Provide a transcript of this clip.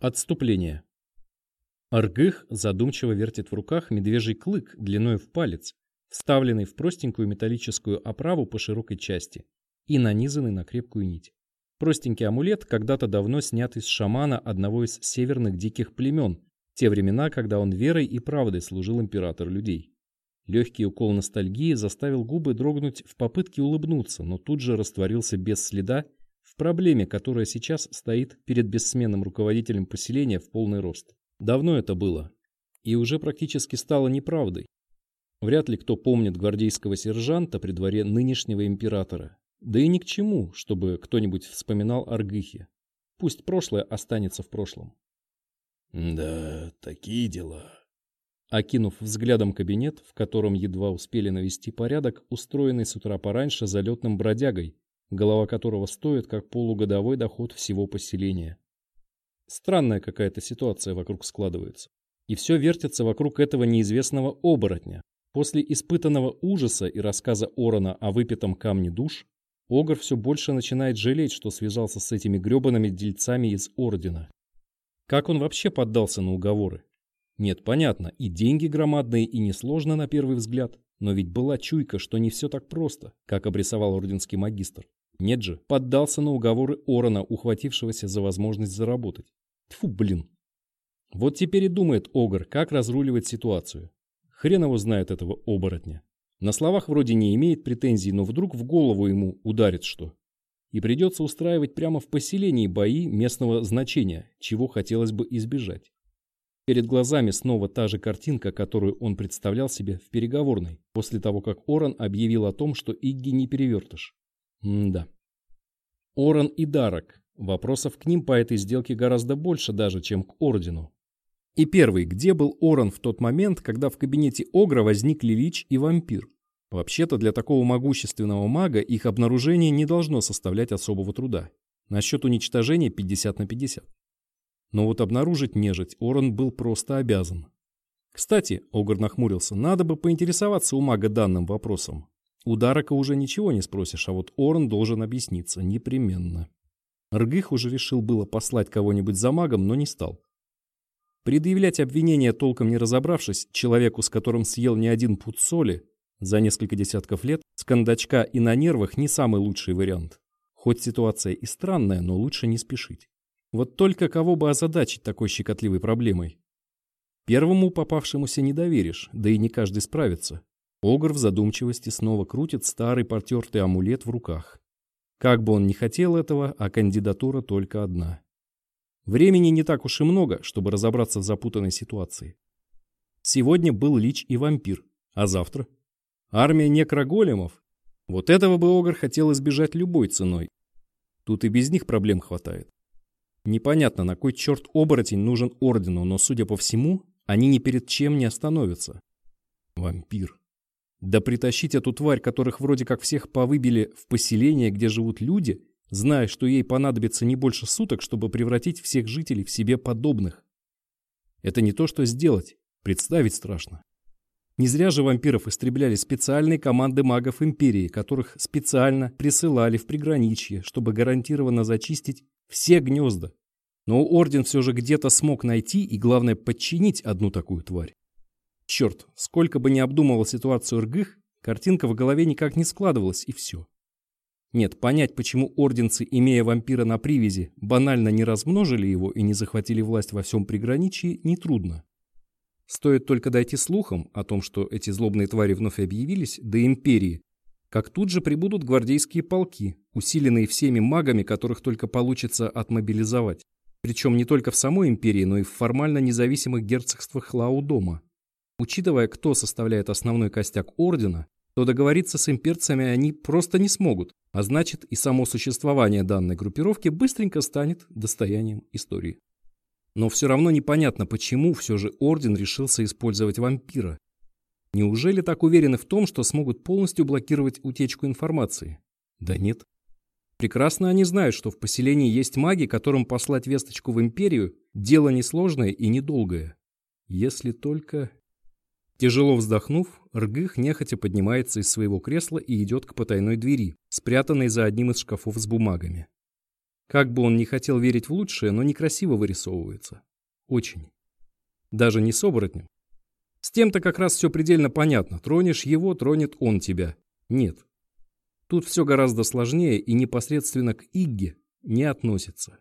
Отступление. Аргых задумчиво вертит в руках медвежий клык длиной в палец, вставленный в простенькую металлическую оправу по широкой части и нанизанный на крепкую нить. Простенький амулет когда-то давно снятый с шамана одного из северных диких племен, те времена, когда он верой и правдой служил император людей. Легкий укол ностальгии заставил губы дрогнуть в попытке улыбнуться, но тут же растворился без следа проблеме, которая сейчас стоит перед бессменным руководителем поселения в полный рост. Давно это было. И уже практически стало неправдой. Вряд ли кто помнит гвардейского сержанта при дворе нынешнего императора. Да и ни к чему, чтобы кто-нибудь вспоминал Аргыхе. Пусть прошлое останется в прошлом. «Да, такие дела», Окинув взглядом кабинет, в котором едва успели навести порядок, устроенный с утра пораньше залетным бродягой, голова которого стоит как полугодовой доход всего поселения. Странная какая-то ситуация вокруг складывается. И все вертится вокруг этого неизвестного оборотня. После испытанного ужаса и рассказа Орона о выпитом камне душ, Огр все больше начинает жалеть, что связался с этими гребаными дельцами из Ордена. Как он вообще поддался на уговоры? Нет, понятно, и деньги громадные, и несложно на первый взгляд. Но ведь была чуйка, что не все так просто, как обрисовал орденский магистр. Нет же, поддался на уговоры Орона, ухватившегося за возможность заработать. Тьфу, блин. Вот теперь и думает Огр, как разруливать ситуацию. Хрен его знает этого оборотня. На словах вроде не имеет претензий, но вдруг в голову ему ударит что. И придется устраивать прямо в поселении бои местного значения, чего хотелось бы избежать. Перед глазами снова та же картинка, которую он представлял себе в переговорной, после того, как Оран объявил о том, что Игги не перевертыш. М-да. Оран и Дарок. Вопросов к ним по этой сделке гораздо больше даже, чем к Ордену. И первый, где был Оран в тот момент, когда в кабинете Огра возникли Лич и Вампир? Вообще-то для такого могущественного мага их обнаружение не должно составлять особого труда. Насчет уничтожения 50 на 50. Но вот обнаружить нежить Орон был просто обязан. Кстати, Огр нахмурился, надо бы поинтересоваться у мага данным вопросом. У Дарака уже ничего не спросишь, а вот Орон должен объясниться, непременно. Ргых уже решил было послать кого-нибудь за магом, но не стал. Предъявлять обвинения, толком не разобравшись, человеку, с которым съел не один пуд соли, за несколько десятков лет, с кондачка и на нервах не самый лучший вариант. Хоть ситуация и странная, но лучше не спешить. Вот только кого бы озадачить такой щекотливой проблемой? Первому попавшемуся не доверишь, да и не каждый справится. Огр в задумчивости снова крутит старый потертый амулет в руках. Как бы он ни хотел этого, а кандидатура только одна. Времени не так уж и много, чтобы разобраться в запутанной ситуации. Сегодня был Лич и вампир, а завтра? Армия некроголемов? Вот этого бы Огр хотел избежать любой ценой. Тут и без них проблем хватает. Непонятно, на кой черт оборотень нужен ордену, но, судя по всему, они ни перед чем не остановятся. Вампир. Да притащить эту тварь, которых вроде как всех повыбили в поселение, где живут люди, зная, что ей понадобится не больше суток, чтобы превратить всех жителей в себе подобных. Это не то, что сделать. Представить страшно. Не зря же вампиров истребляли специальные команды магов Империи, которых специально присылали в приграничье, чтобы гарантированно зачистить все гнезда. Но Орден все же где-то смог найти и, главное, подчинить одну такую тварь. Черт, сколько бы ни обдумывал ситуацию Ргых, картинка в голове никак не складывалась, и все. Нет, понять, почему орденцы, имея вампира на привязи, банально не размножили его и не захватили власть во всем приграничье, нетрудно. Стоит только дойти слухом о том, что эти злобные твари вновь объявились, до империи, как тут же прибудут гвардейские полки, усиленные всеми магами, которых только получится отмобилизовать. Причем не только в самой империи, но и в формально независимых герцогствах Лаудома. Учитывая, кто составляет основной костяк ордена, то договориться с имперцами они просто не смогут, а значит и само существование данной группировки быстренько станет достоянием истории. Но все равно непонятно, почему все же орден решился использовать вампира. Неужели так уверены в том, что смогут полностью блокировать утечку информации? Да нет. Прекрасно они знают, что в поселении есть маги, которым послать весточку в империю – дело несложное и недолгое. Если только... Тяжело вздохнув, Ргых нехотя поднимается из своего кресла и идет к потайной двери, спрятанной за одним из шкафов с бумагами. Как бы он ни хотел верить в лучшее, но некрасиво вырисовывается. Очень. Даже не с оборотнем. С тем-то как раз все предельно понятно. Тронешь его, тронет он тебя. Нет. Тут все гораздо сложнее и непосредственно к Игге не относится.